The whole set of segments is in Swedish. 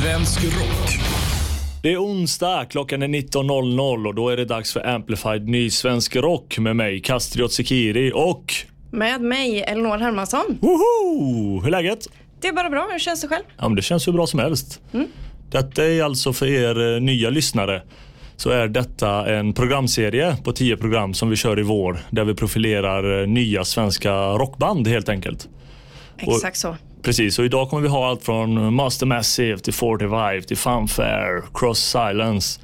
Svensk rock. Det är onsdag, klockan är 19.00 och då är det dags för Amplified Ny Svensk Rock med mig, Kastriot Sekiri och... Med mig, Elinor Hermansson. Woho! Hur är läget? Det är bara bra. Hur känns det själv? Ja, men det känns hur bra som helst. Detta är alltså för er eh, nya lyssnare så är detta en programserie på 10 program som vi kör i vår där vi profilerar eh, nya svenska rockband helt enkelt. Exakt så. Precis, och idag kommer vi ha allt från Master Massive till 45 till Funfair, Cross Silence.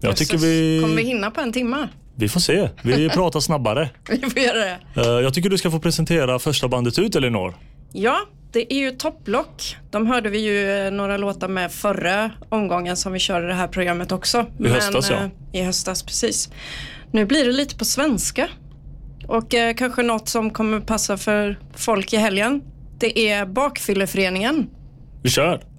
Jag tycker Jösses, vi... Kommer vi hinna på en timme? Vi får se. Vi pratar snabbare. Vi får göra det. Eh, Jag tycker du ska få presentera första bandet ut, Elinor. Ja, det är ju Topplock. De hörde vi ju eh, några låtar med förra omgången som vi körde det här programmet också. I höstas, ja. I höstas, precis. Nu blir det lite på svenska. Och eh, kanske något som kommer passa för folk i helgen. Det är Bakfylleföreningen. Vi kör!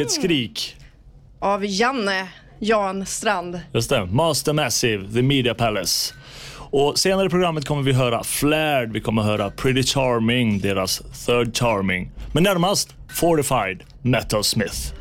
Vilket skrik! Av Janne Jan Strand. Just det. Master Massive, The Media Palace. Och senare i programmet kommer vi höra Flared, vi kommer höra Pretty Charming, deras Third Charming. Men närmast Fortified, Metal Smith.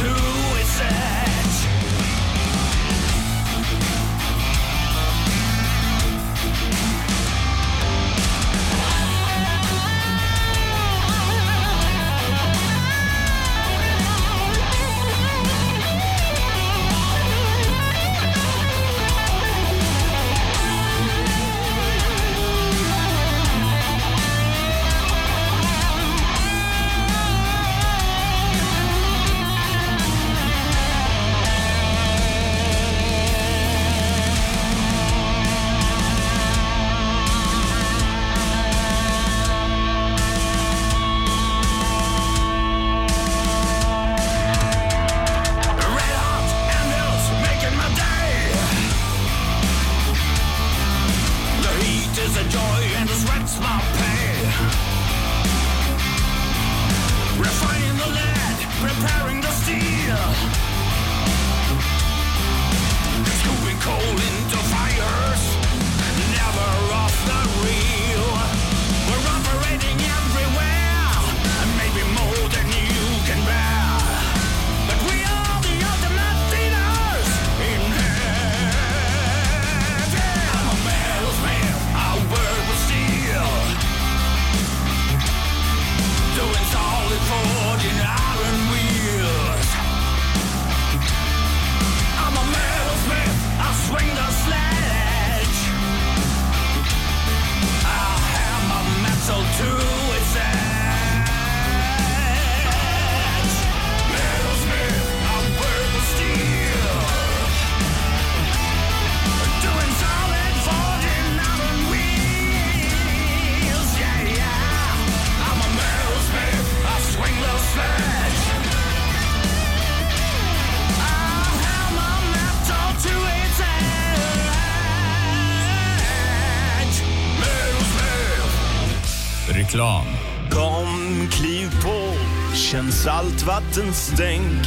to Stan. Kom, kliv på, känn saltvattens stänk.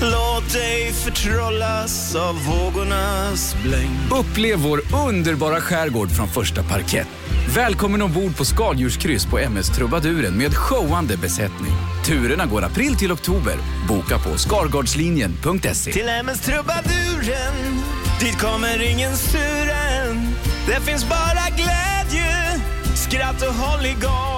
Låt dig förtrollas av vågornas blänk. Upplev vår underbara skärgård från första parkett. Välkommen ombord på skaldjurskryss på MS Trubaduren med showande besättning. Turerna går april till oktober. Boka på skargardslinjen.se. Till MS Trubaduren, dit kommer ingen sturen. Det finns bara glädje, skratt och hålligång.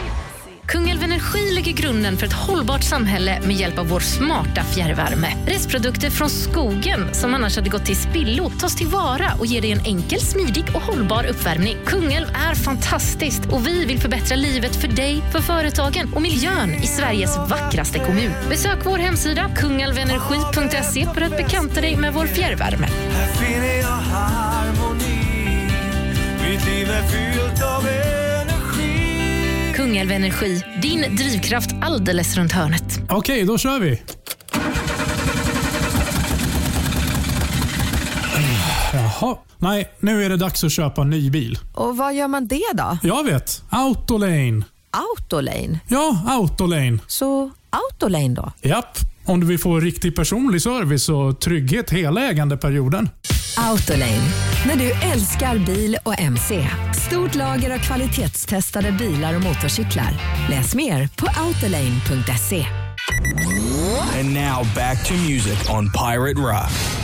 Kungälv Energi lägger grunden för ett hållbart samhälle med hjälp av vår smarta fjärrvärme. Restprodukter från skogen som annars hade gått till spillo tas tillvara och ger dig en enkel, smidig och hållbar uppvärmning. Kungälv är fantastiskt och vi vill förbättra livet för dig, för företagen och miljön i Sveriges vackraste kommun. Besök vår hemsida kungälvenergi.se för att bekanta dig med vår fjärrvärme. Här finner jag harmoni. Mitt liv är fyllt av er. Kungälv Energi, din drivkraft alldeles runt hörnet. Okej, då kör vi. Jaha. Nej, nu är det dags att köpa en ny bil. Och vad gör man det då? Jag vet. Autolane. Autolane? Ja, Autolane. Så Autolane då? Japp. Om du vill få riktig personlig service och trygghet hela ägandeperioden. Autolane. När du älskar bil och MC. Stort lager av kvalitetstestade bilar och motorcyklar. Läs mer på autolane.se. And now back to music on Pirate Rock.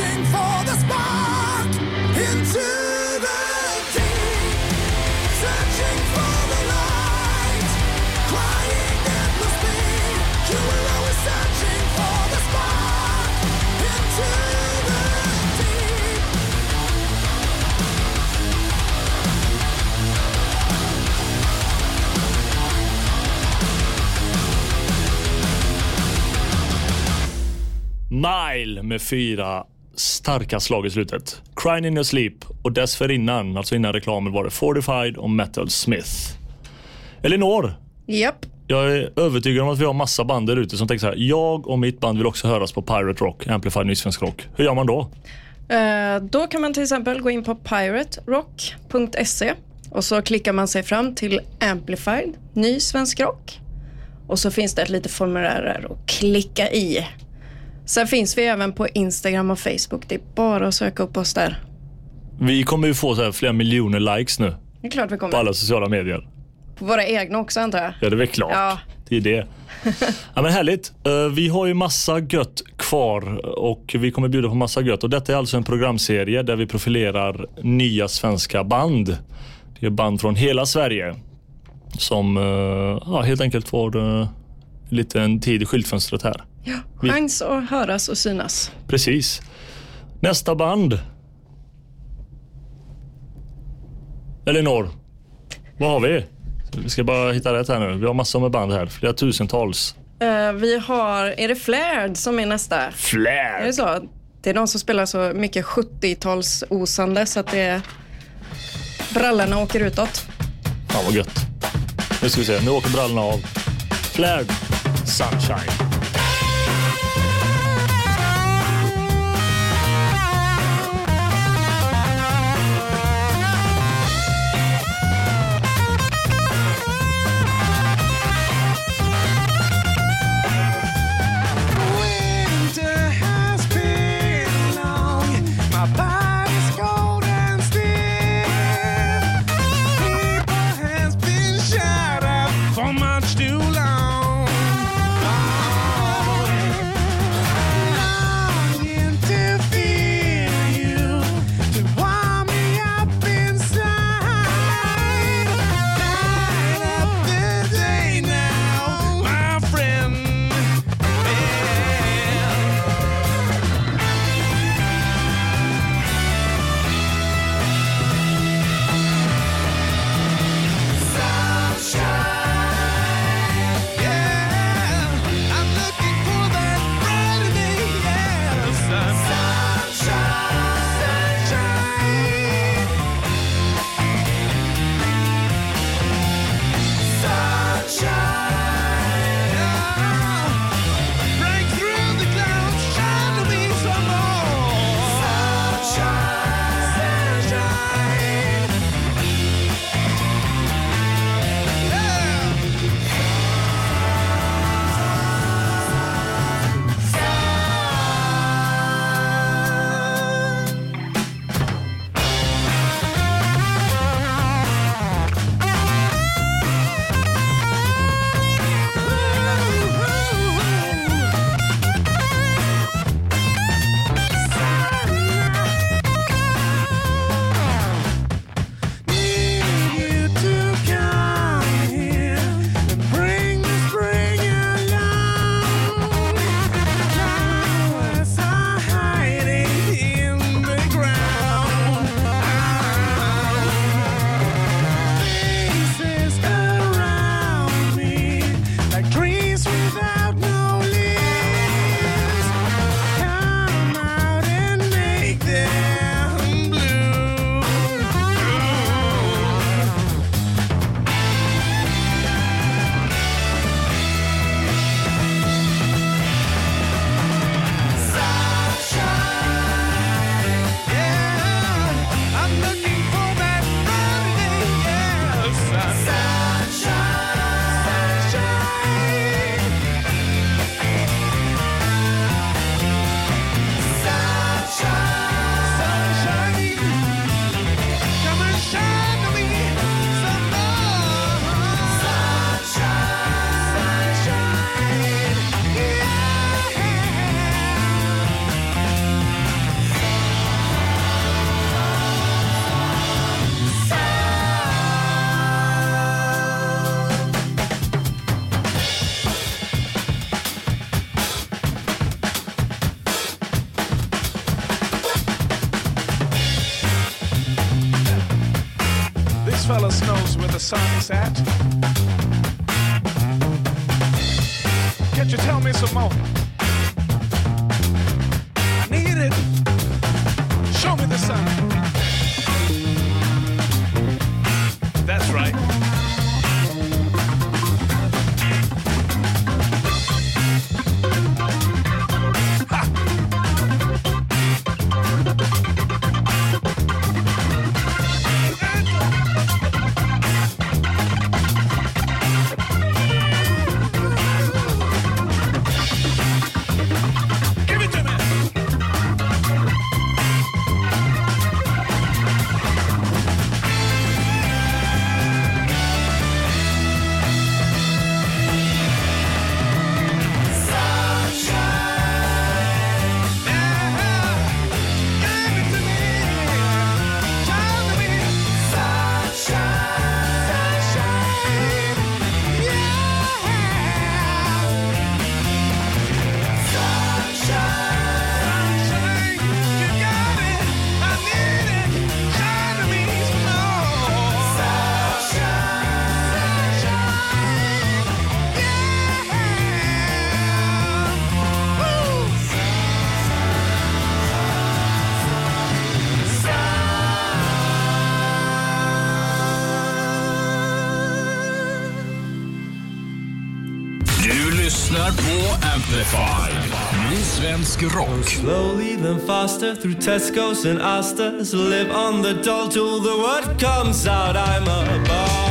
Searching for the spark into the deep, searching for the light, crying endlessly. You were always searching for the spark into the deep. Mile med fyra starka slag i slutet. Crying in your sleep och dessförinnan, alltså innan reklamen, var det Fortified och Metal Smith. Elinor, Japp. jag är övertygad om att vi har massa band där ute som tänker så här. Jag och mitt band vill också höras på Pirate Rock, Amplified Nysvensk Rock. Hur gör man då? Eh, Då kan man till exempel gå in på piraterock.se och så klickar man sig fram till Amplified, ny svensk rock. Och så finns det ett litet formulär där att klicka i. Sen finns vi även på Instagram och Facebook. Det är bara att söka upp oss där. Vi kommer ju få så här flera miljoner likes nu Det är klart vi på kommer. alla sociala medier. På våra egna också antar jag. Ja, det är väl klart. Ja. Det är det. Ja, men härligt. Eh, Vi har ju massa gött kvar och vi kommer bjuda på massa gött. Och detta är alltså en programserie där vi profilerar nya svenska band. Det är band från hela Sverige som eh, ja, helt enkelt får uh, lite en tid i skyltfönstret här. Ja, chans att höras och synas. Precis. Nästa band. Elinor, vad har vi? Vi ska bara hitta rätt här nu. Vi har massor med band här, flera tusentals. Eh, vi har, är det Flared som är nästa? Är det så? Det är de som spelar så mycket 70-tals osande så att det brallorna åker utåt. Fan vad gött. Nu ska vi se, nu åker brallorna av. Flair Sunshine. Svensk rock. Slowly then faster through Tesco's and Astas. Live on the doll till the word comes out. I'm a bar.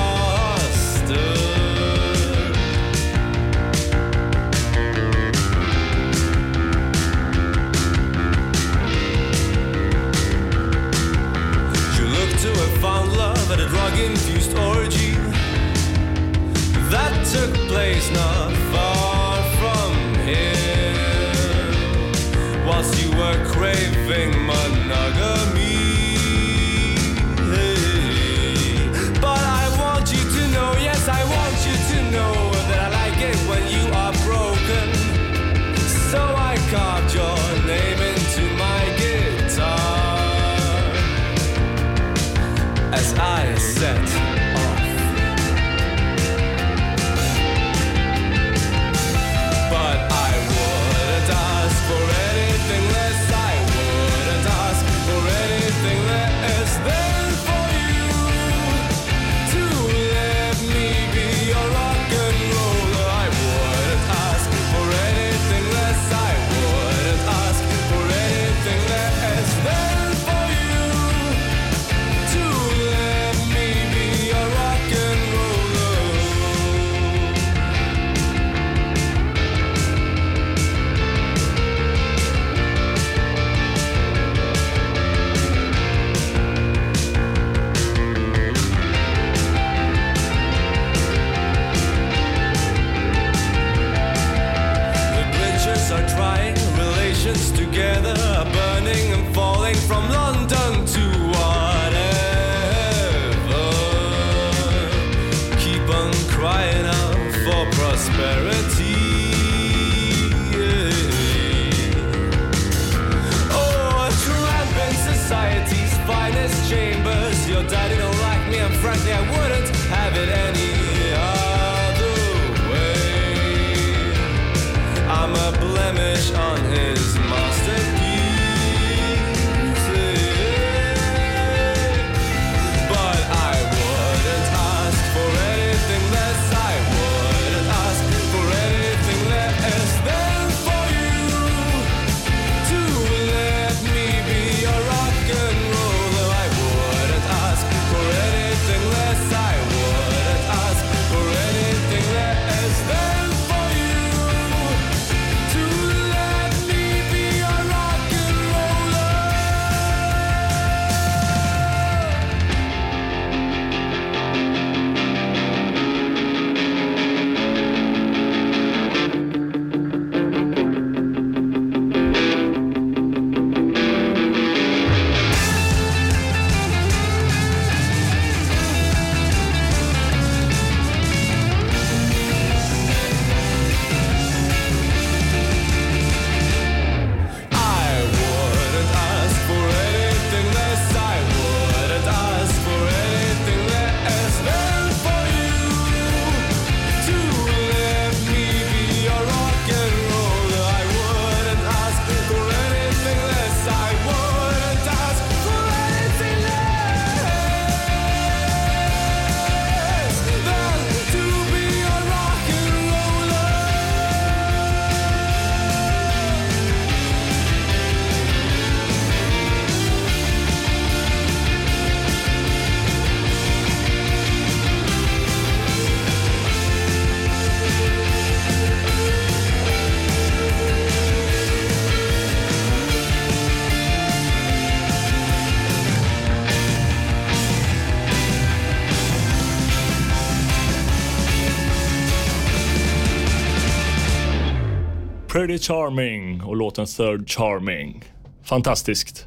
Pretty Charming och låten Third Charming. Fantastiskt.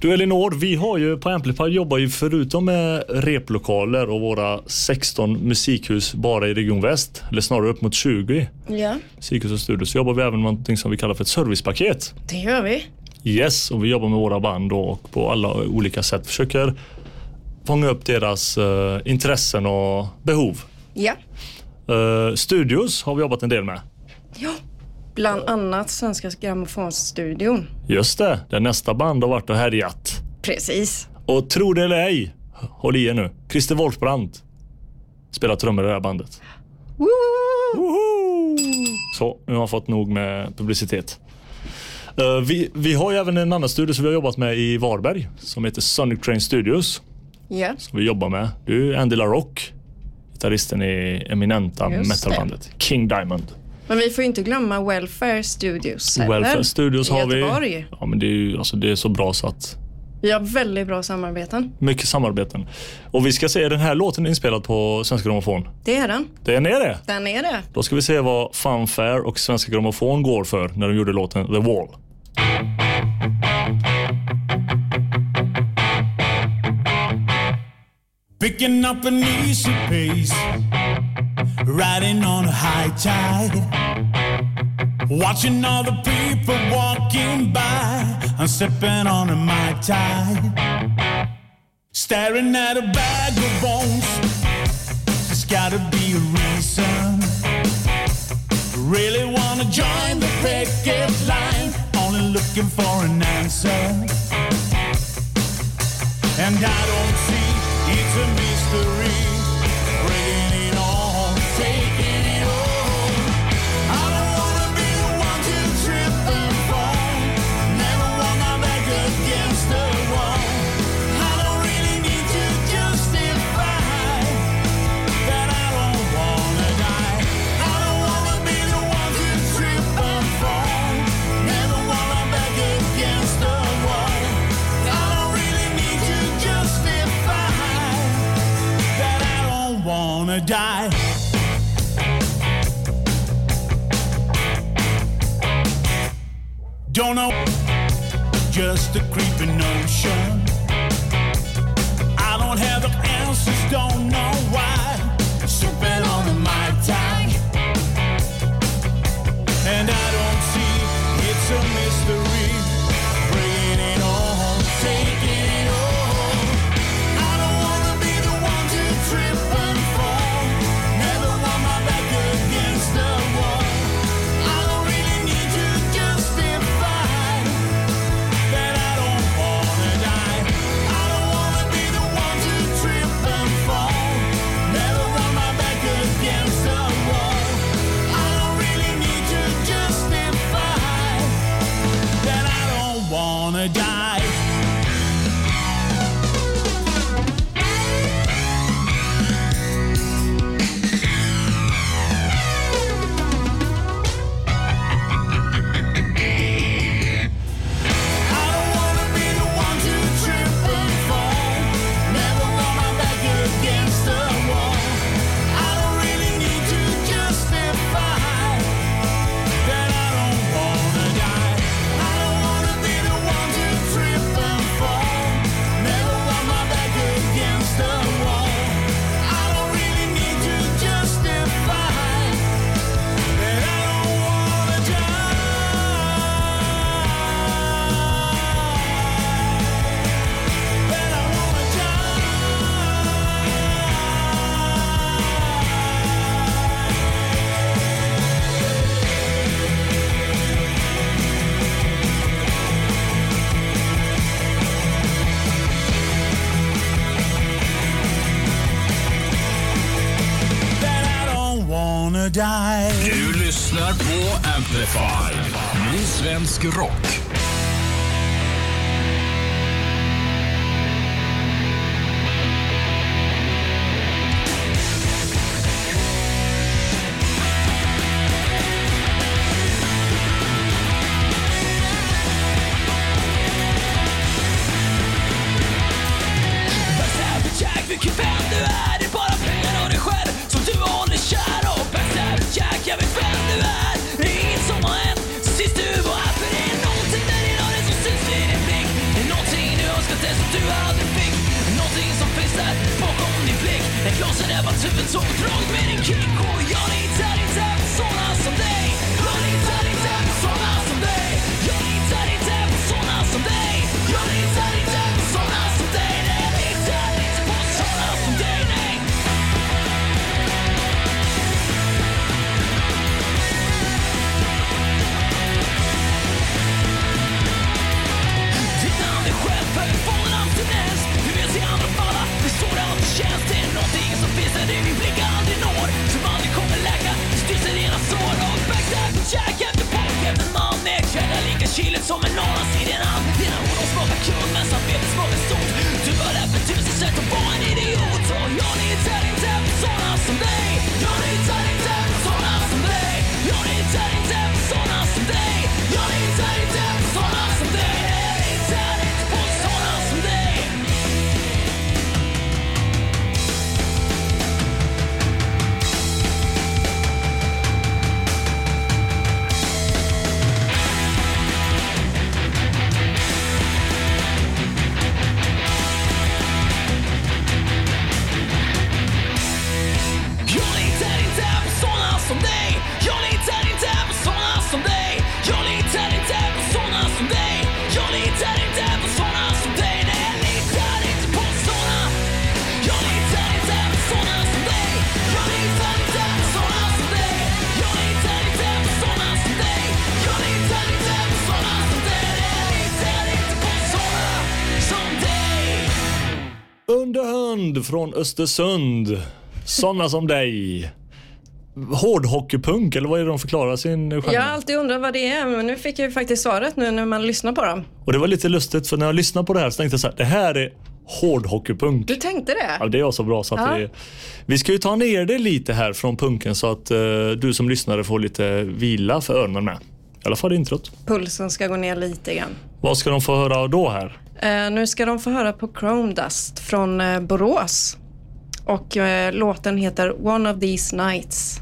Du Elinor, vi har ju på Amplify jobbar ju förutom med replokaler och våra 16 musikhus bara i Region Väst, eller snarare upp mot 20 Ja, musikhus och studios, så jobbar vi även med någonting som vi kallar för ett servicepaket. det gör vi. Yes, och vi jobbar med våra band och på alla olika sätt försöker fånga upp deras eh, intressen och behov. Ja. Eh, studios har vi jobbat en del med. ja. Bland annat Svenska Grammofonstudion. Just det, där nästa band har varit och härjat. Precis. Och tro det eller ej, håll i er nu, Christer Wolfbrandt spelar trummor i det här bandet. Woho! Så, nu har jag fått nog med publicitet. Eh, vi, vi har ju även en annan studio som vi har jobbat med i Varberg som heter Sonic Train Studios. Ja. Som vi jobbar med. Du är Andy LaRock, gitarristen i eminenta Just metalbandet King Diamond. Men vi får inte glömma Welfare Studios heller. Welfare Studios har vi. Göteborg. Ja, men det är ju alltså, det är så bra så att Vi har väldigt bra samarbeten. mycket samarbeten. Och vi ska se, den här låten är inspelad på Svenska Grammofon. Det är den. Den är det. Den är det. Då ska vi se vad Funfair och Svenska Grammofon går för när de gjorde låten The Wall. Picking up an easy pace, riding on a high tide. Watching all the people walking by, I'm sipping on a Mai Tai. Staring at a bag of bones, there's gotta be a reason. Really wanna join the picket line, only looking for an answer. And I don't see it's a mystery. Don't know, just a creeping notion. från Östersund. Sådana som dig. Hårdhockeypunk, eller vad är det de förklarar sin genre? Jag har alltid undrat vad det är, men nu fick jag ju faktiskt svaret nu när man lyssnar på dem. Och det var lite lustigt, för när jag lyssnade på det här så tänkte jag så här, det här är hårdhockeypunk. Du tänkte det? Ja, det är så bra så att ja. det Vi ska ju ta ner det lite här från punken så att uh, du som lyssnare får lite vila för öronen med. I alla fall introt. Pulsen ska gå ner lite grann. Vad ska de få höra då här? Eh, nu ska de få höra på Chrome Dust från eh, Borås. Och eh, låten heter One of these nights.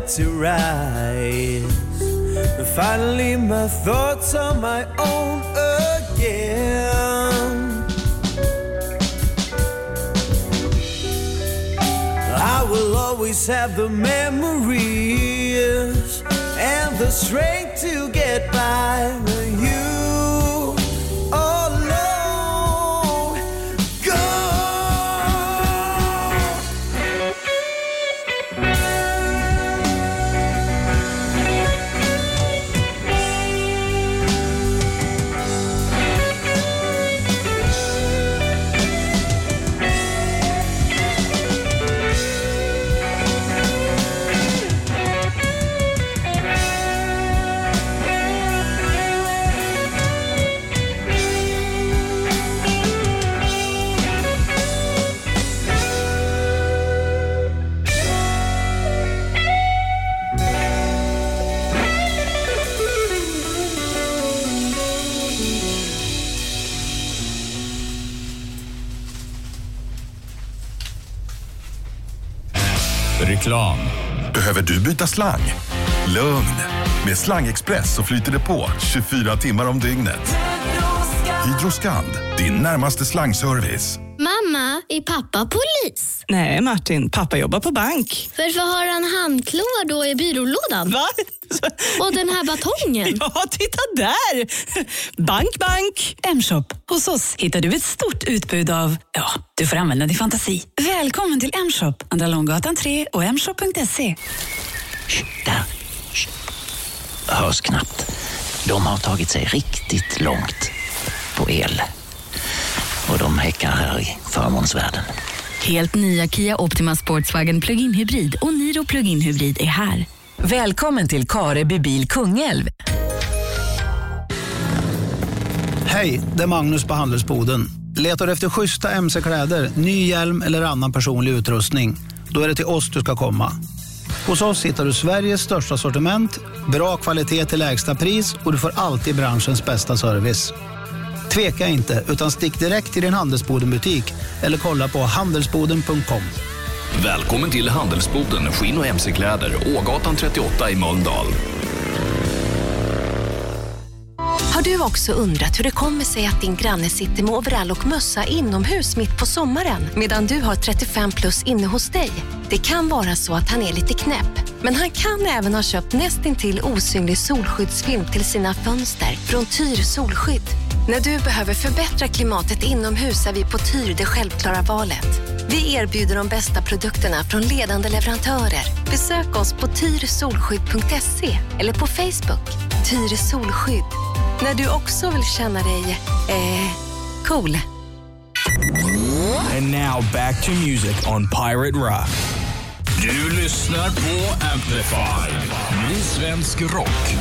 Started to rise. Finally, my thoughts are my own again. I will always have the memories and the strength to get by byta slang? Lugn! Med Slangexpress så flyter det på 24 timmar om dygnet. Hydroskand, din närmaste slangservice. Mamma, är pappa polis? Nej, Martin. Pappa jobbar på bank. Varför har han handklovar då i byrålådan? Va? Och den här batongen? Ja, titta där! Bank, bank. M-shop. Hos oss hittar du ett stort utbud av, ja, du får använda din fantasi. Välkommen till M-shop, Andra Långgatan 3 och mshop.se. Där. Hörs knappt. De har tagit sig riktigt långt på el. Och de häckar här i förmånsvärlden. Helt nya Kia Optima Sportswagen Plug-in Hybrid och Niro Plug-in Hybrid är här. Välkommen till Kareby bil Kungälv. Hej, det är Magnus på Handelsboden. Letar du efter schyssta mc-kläder, ny hjälm eller annan personlig utrustning? Då är det till oss du ska komma. Hos oss hittar du Sveriges största sortiment, bra kvalitet till lägsta pris och du får alltid branschens bästa service. Tveka inte, utan stick direkt till din Handelsboden-butik eller kolla på handelsboden.com. Välkommen till Handelsboden Skinn och mc-kläder, Ågatan 38 i Mölndal. Har du också undrat hur det kommer sig att din granne sitter med overall och mössa inomhus mitt på sommaren medan du har 35 plus inne hos dig? Det kan vara så att han är lite knäpp, men han kan även ha köpt nästintill osynlig solskyddsfilm till sina fönster från Tyr Solskydd. När du behöver förbättra klimatet inomhus är vi på Tyr det självklara valet. Vi erbjuder de bästa produkterna från ledande leverantörer. Besök oss på tyrsolskydd.se eller på Facebook. Tyr Solskydd. När du också vill känna dig eh, cool. And now back to music on Pirate Rock. Du lyssnar på Amplify. Ny svensk rock.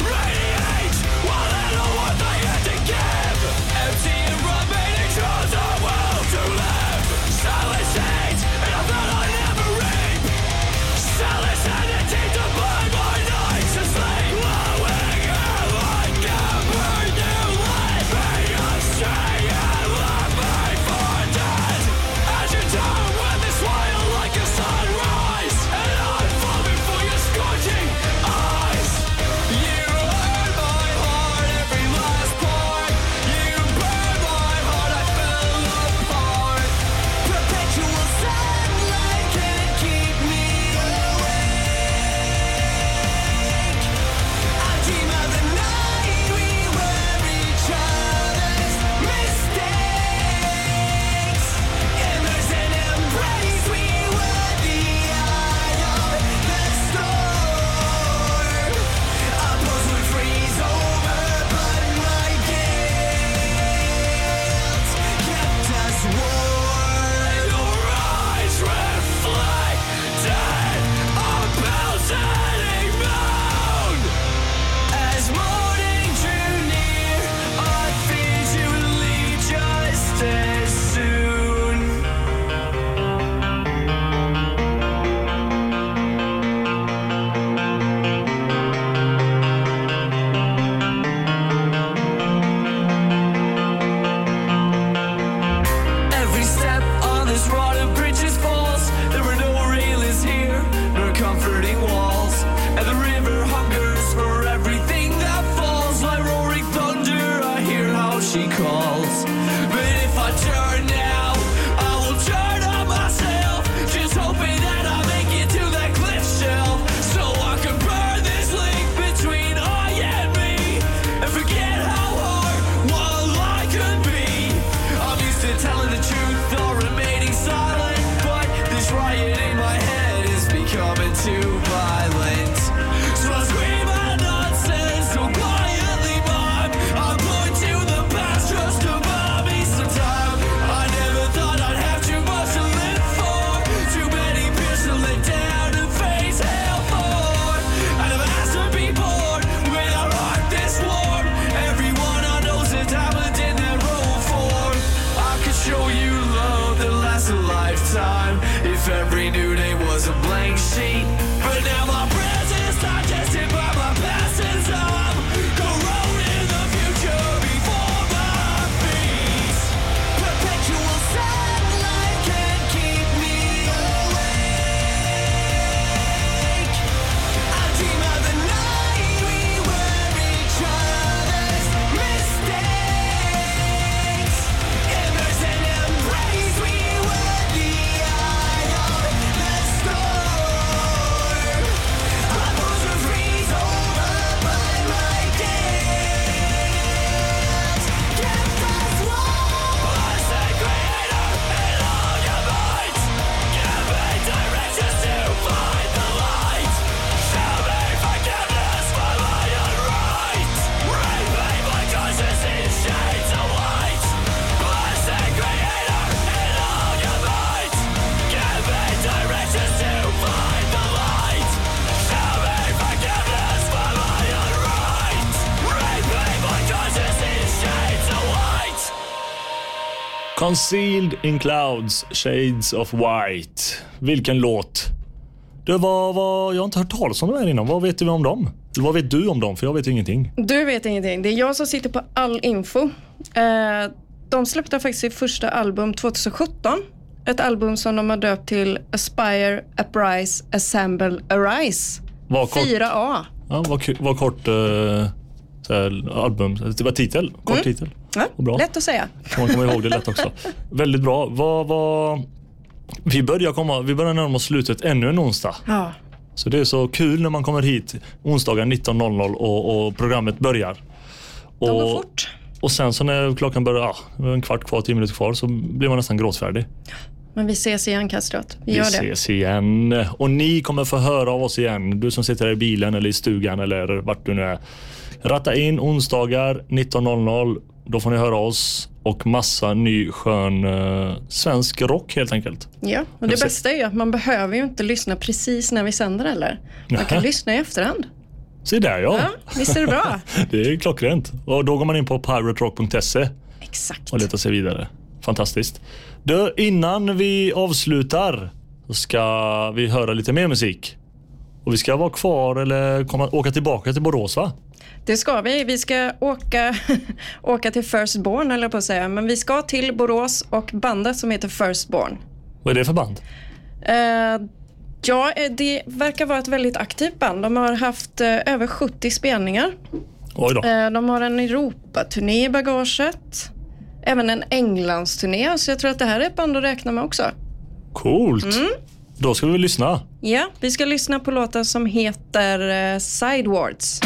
Concealed in clouds, shades of white. Vilken låt. Det var, var, jag har inte hört talas om de här innan. Vad vet du om dem? Eller vad vet du om dem? För jag vet ingenting. Du vet ingenting. Det är jag som sitter på all info. Eh, de släppte faktiskt sitt första album 2017. Ett album som de har döpt till Aspire, Uprise, Assemble, Arise. Vad kort, 4A. ja, vad, vad kort eh, album. Det var titel. Kort Mm. titel. Ja, Och bra. lätt att säga. Kan man komma ihåg det lätt också. Väldigt bra. Vad, vad, vi, börjar komma, vi börjar närma oss slutet ännu en onsdag. Ja. Så det är så kul när man kommer hit onsdagar 19.00 och, och programmet börjar. De går Och, fort. och sen så när klockan börjar, ja, en kvart kvar, tio minuter kvar, så blir man nästan gråtfärdig. Men vi ses igen Kastrup. Vi Vi gör det. ses igen. Och ni kommer få höra av oss igen. Du som sitter här i bilen eller i stugan eller vart du nu är. Ratta in onsdagar 19.00. Då får ni höra oss och massa ny skön eh, svensk rock helt enkelt. Ja, och det bästa är ju att man behöver ju inte lyssna precis när vi sänder heller. Man kan Nähä. lyssna i efterhand. Se där ja. Ja, visst är det bra? det är klockrent. Och då går man in på piraterock.se Exakt. och letar sig vidare. Fantastiskt. Du, innan vi avslutar så ska vi höra lite mer musik. Och vi ska vara kvar eller komma, åka tillbaka till Borås va? Det ska vi. Vi ska åka, åka till Firstborn, eller på att säga. Men vi ska till Borås och bandet som heter Firstborn. Vad är det för band? Eh, ja, eh, det verkar vara ett väldigt aktivt band. De har haft eh, över 70 spelningar. Oj då. Eh, de har en Europaturné i bagaget. Även en Englandsturné, så jag tror att det här är ett band att räkna med också. Coolt. Mm. Då ska vi lyssna. Ja, vi ska lyssna på låten som heter Sidewards.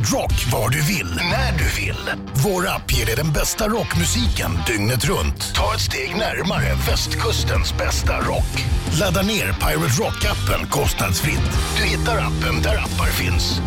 Dig Pirate Rock var du vill, när du vill. Vår app ger dig den bästa rockmusiken dygnet runt. Ta ett steg närmare västkustens bästa rock. Ladda ner Pirate Rock-appen kostnadsfritt. Du hittar appen där appar finns.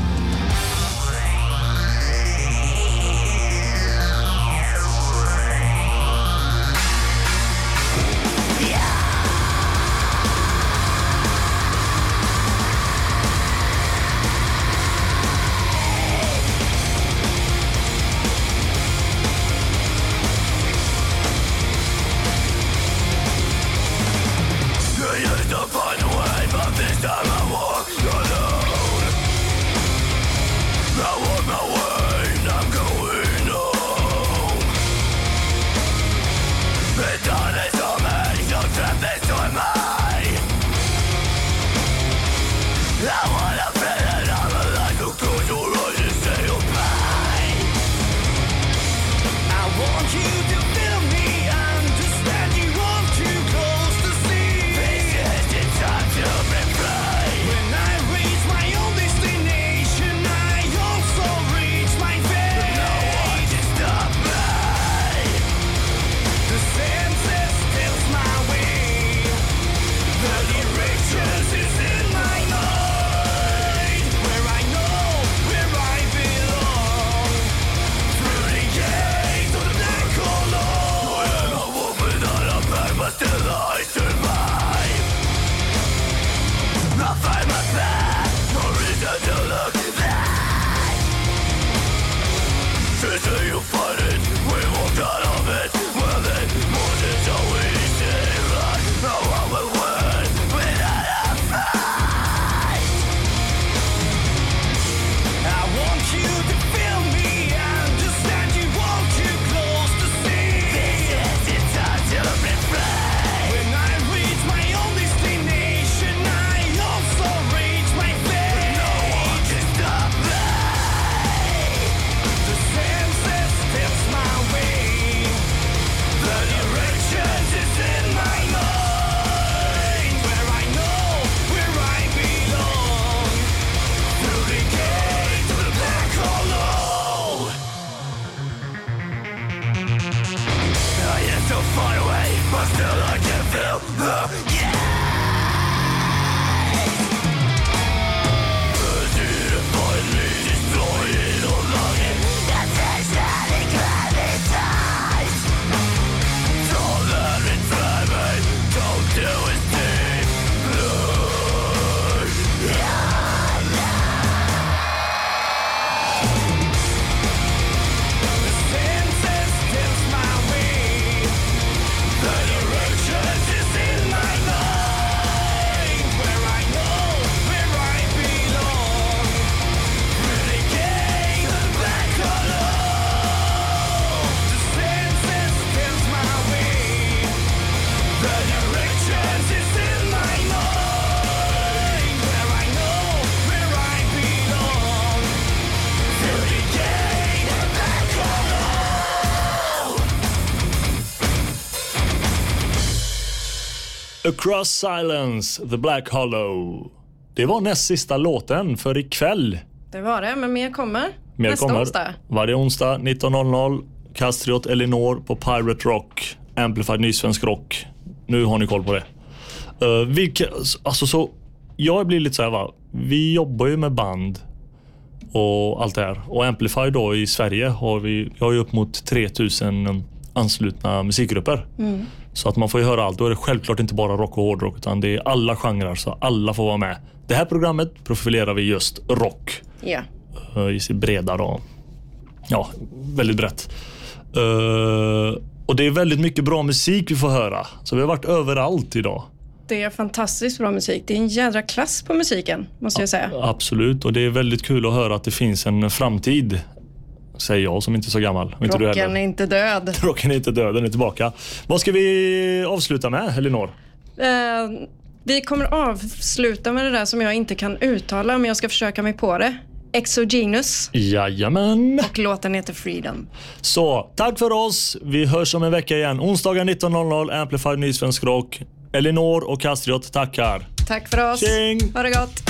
Across Silence, The Black Hollow. Det var näst sista låten för ikväll. Det var det, men mer kommer Mer nästa kommer onsdag. varje onsdag 19.00. Kastriot Elinor på Pirate Rock. Amplified Nysvensk Rock. Nu har ni koll på det. Uh, vilka, alltså så, jag blir lite så här va. Vi jobbar ju med band och allt det här. Och Amplify då i Sverige har vi, vi har ju upp mot 3000 anslutna musikgrupper. Mm. Så att man får ju höra allt. Då är det självklart inte bara rock och hårdrock utan det är alla genrer så alla får vara med. Det här programmet profilerar vi just rock Ja. eh, i sin breda då. Ja, väldigt brett. Eh, och det är väldigt mycket bra musik vi får höra. Så vi har varit överallt idag. Det är fantastiskt bra musik. Det är en jädra klass på musiken, måste jag säga. Absolut, och det är väldigt kul att höra att det finns en framtid. Säger jag som inte är så gammal. Inte du Rocken är inte död. Rocken är inte död, den är tillbaka. Vad ska vi avsluta med, Elinor? Eh, vi kommer avsluta med det där som jag inte kan uttala, men jag ska försöka mig på det. Exogenus. Jajamän. Och låten heter Freedom. Så, tack för oss. Vi hörs om en vecka igen. Onsdagar 19.00, Amplified Nysvensk Rock. Elinor och Kastriot tackar. Tack för oss. Tjing. Ha det gott.